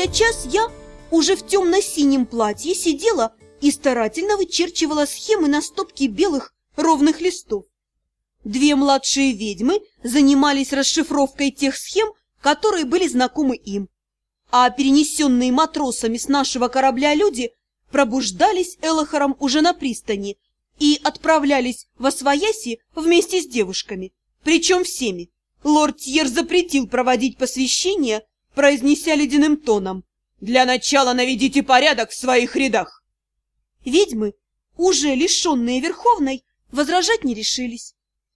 Спустя час я, уже в темно-синем платье, сидела и старательно вычерчивала схемы на стопке белых ровных листов. Две младшие ведьмы занимались расшифровкой тех схем, которые были знакомы им, а перенесенные матросами с нашего корабля люди пробуждались Элохором уже на пристани и отправлялись в Освояси вместе с девушками, причем всеми. Лорд Тьер запретил проводить посвящение, произнеся ледяным тоном «Для начала наведите порядок в своих рядах». Ведьмы, уже лишенные Верховной, возражать не решились.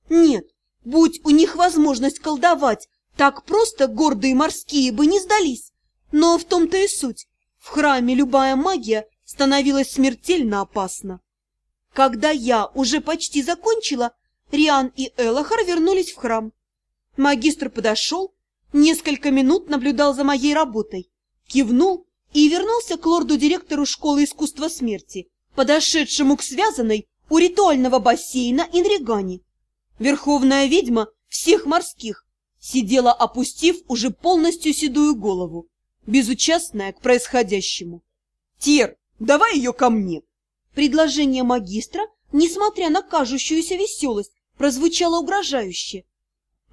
Нет, будь у них возможность колдовать, так просто гордые морские бы не сдались. Но в том-то и суть. В храме любая магия становилась смертельно опасна. Когда я уже почти закончила, Риан и Элохар вернулись в храм. Магистр подошел, несколько минут наблюдал за моей работой, кивнул и вернулся к лорду-директору школы искусства смерти, подошедшему к связанной у ритуального бассейна Инригани. Верховная ведьма всех морских сидела, опустив уже полностью седую голову, безучастная к происходящему. «Тер, давай ее ко мне!» Предложение магистра, несмотря на кажущуюся веселость, прозвучало угрожающе.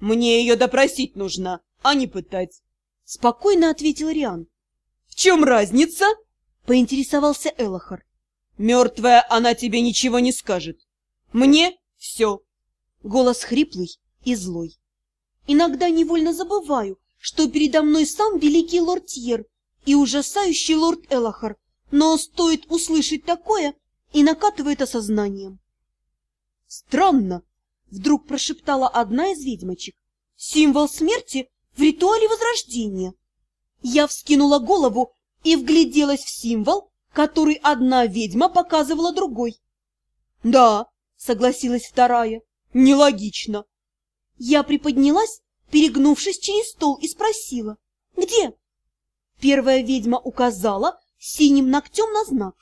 «Мне ее допросить нужно, а не пытать!» Спокойно ответил Риан. «В чем разница?» — поинтересовался Элохар. «Мертвая она тебе ничего не скажет. Мне все!» Голос хриплый и злой. Иногда невольно забываю, что передо мной сам великий лорд Тьер и ужасающий лорд Элахар, но стоит услышать такое, и накатывает осознанием. «Странно!» — вдруг прошептала одна из ведьмочек. «Символ смерти в ритуале Возрождения!» Я вскинула голову и вгляделась в символ, который одна ведьма показывала другой. «Да», — согласилась вторая, Нелогично. Я приподнялась, перегнувшись через стол, и спросила. «Где?» Первая ведьма указала синим ногтем на знак.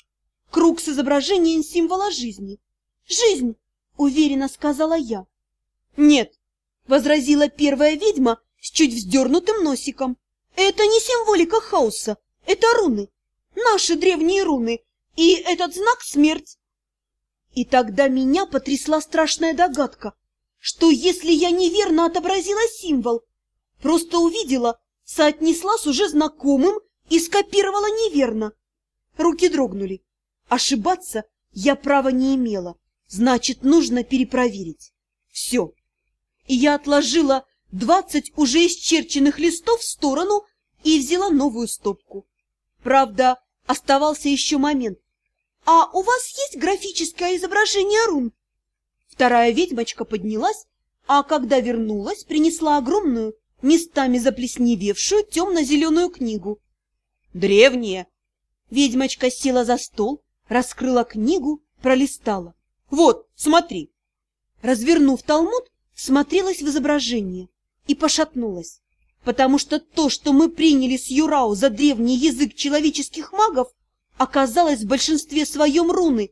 Круг с изображением символа жизни. «Жизнь!» — уверенно сказала я. «Нет!» — возразила первая ведьма с чуть вздернутым носиком. «Это не символика хаоса, это руны, наши древние руны, и этот знак — смерть. И тогда меня потрясла страшная догадка, что если я неверно отобразила символ, просто увидела, соотнесла с уже знакомым и скопировала неверно. Руки дрогнули. Ошибаться я права не имела, значит, нужно перепроверить. Все. И я отложила двадцать уже исчерченных листов в сторону и взяла новую стопку. Правда, оставался еще момент, «А у вас есть графическое изображение рун?» Вторая ведьмочка поднялась, а когда вернулась, принесла огромную, местами заплесневевшую темно-зеленую книгу. «Древняя!» Ведьмочка села за стол, раскрыла книгу, пролистала. «Вот, смотри!» Развернув талмуд, смотрелась в изображение и пошатнулась, потому что то, что мы приняли с Юрау за древний язык человеческих магов, оказалась в большинстве своем руны,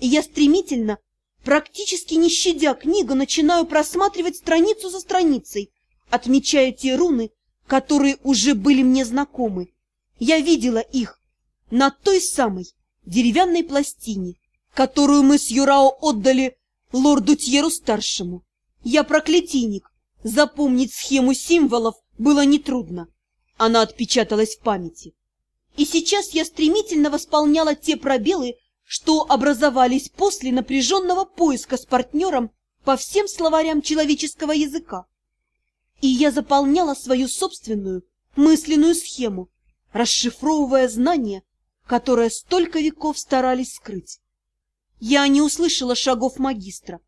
и я стремительно, практически не щадя книгу, начинаю просматривать страницу за страницей, отмечая те руны, которые уже были мне знакомы. Я видела их на той самой деревянной пластине, которую мы с Юрао отдали лорду Тьеру-старшему. Я проклятийник, запомнить схему символов было нетрудно. Она отпечаталась в памяти. И сейчас я стремительно восполняла те пробелы, что образовались после напряженного поиска с партнером по всем словарям человеческого языка. И я заполняла свою собственную мысленную схему, расшифровывая знания, которые столько веков старались скрыть. Я не услышала шагов магистра,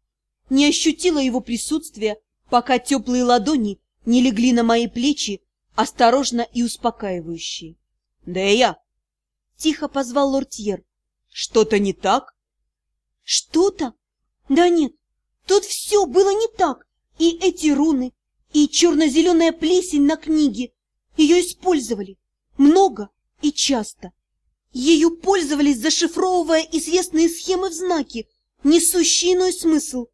не ощутила его присутствия, пока теплые ладони не легли на мои плечи, осторожно и успокаивающие. Дея!» Тихо позвал лортьер. «Что-то не так?» «Что-то? Да нет, тут все было не так. И эти руны, и черно-зеленая плесень на книге. Ее использовали много и часто. Ею пользовались, зашифровывая известные схемы в знаки, несущие иной смысл.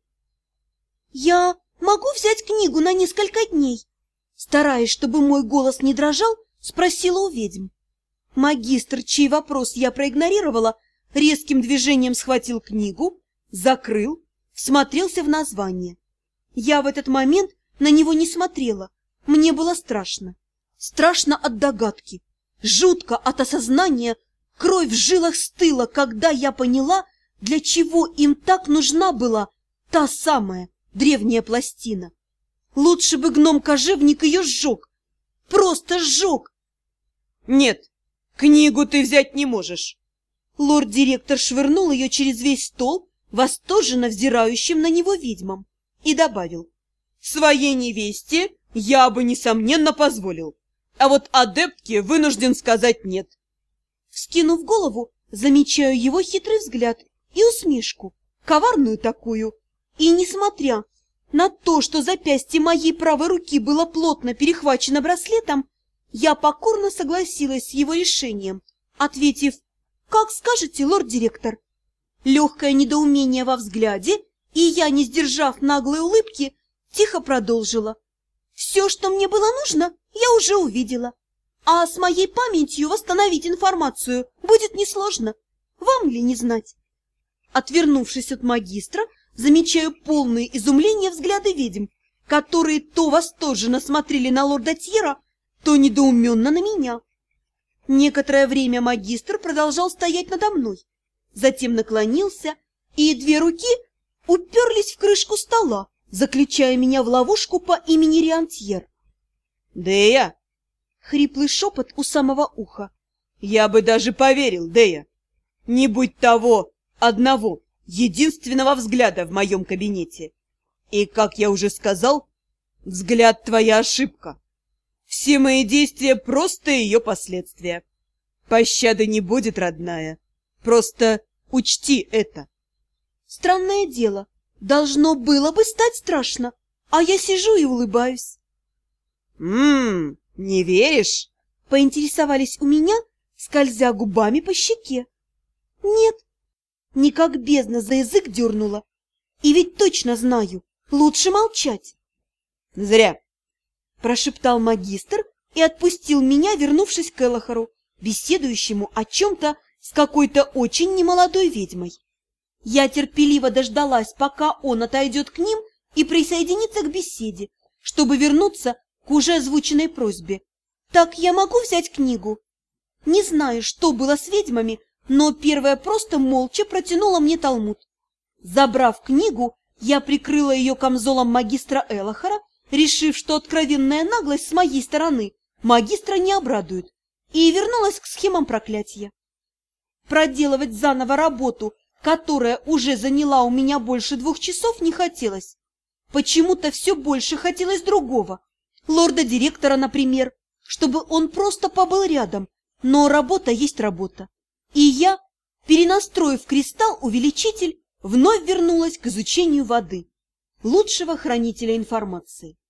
«Я могу взять книгу на несколько дней?» Стараясь, чтобы мой голос не дрожал, спросила у ведьм. Магистр, чей вопрос я проигнорировала, резким движением схватил книгу, закрыл, всмотрелся в название. Я в этот момент на него не смотрела. Мне было страшно. Страшно от догадки, жутко от осознания, кровь в жилах стыла, когда я поняла, для чего им так нужна была та самая древняя пластина. Лучше бы гном-кожевник ее сжег, просто сжег. Нет, книгу ты взять не можешь. Лорд-директор швырнул ее через весь стол, восторженно взирающим на него ведьмам, и добавил. Своей невесте я бы, несомненно, позволил, а вот адептке вынужден сказать нет. Вскинув голову, замечаю его хитрый взгляд и усмешку, коварную такую. И несмотря на то, что запястье моей правой руки было плотно перехвачено браслетом, я покорно согласилась с его решением, ответив «Как скажете, лорд-директор». Легкое недоумение во взгляде, и я, не сдержав наглой улыбки, тихо продолжила. «Все, что мне было нужно, я уже увидела. А с моей памятью восстановить информацию будет несложно. Вам ли не знать?» Отвернувшись от магистра, замечаю полные изумления взгляды ведьм, которые то восторженно смотрели на лорда Тьера, то недоуменно на меня. Некоторое время магистр продолжал стоять надо мной, затем наклонился, и две руки уперлись в крышку стола, заключая меня в ловушку по имени Риантьер. «Дея!» — хриплый шепот у самого уха. «Я бы даже поверил, Дея! Не будь того одного, единственного взгляда в моем кабинете. И, как я уже сказал, взгляд твоя ошибка. Все мои действия — просто ее последствия. Пощады не будет, родная. Просто учти это. Странное дело, должно было бы стать страшно, а я сижу и улыбаюсь. «Ммм, не веришь?» — поинтересовались у меня, скользя губами по щеке. «Нет, никак бездна за язык дернула. И ведь точно знаю, лучше молчать». «Зря!» — прошептал магистр и отпустил меня, вернувшись к Элохору, беседующему о чем-то с какой-то очень немолодой ведьмой. Я терпеливо дождалась, пока он отойдет к ним и присоединится к беседе, чтобы вернуться к уже озвученной просьбе. «Так я могу взять книгу?» Не знаю, что было с ведьмами, но первая просто молча протянула мне талмуд. Забрав книгу, я прикрыла ее камзолом магистра Элохора, решив, что откровенная наглость с моей стороны магистра не обрадует, и вернулась к схемам проклятия. Проделывать заново работу, которая уже заняла у меня больше двух часов, не хотелось. Почему-то все больше хотелось другого. Лорда-директора, например, чтобы он просто побыл рядом, но работа есть работа. И я, перенастроив кристалл-увеличитель, вновь вернулась к изучению воды, лучшего хранителя информации.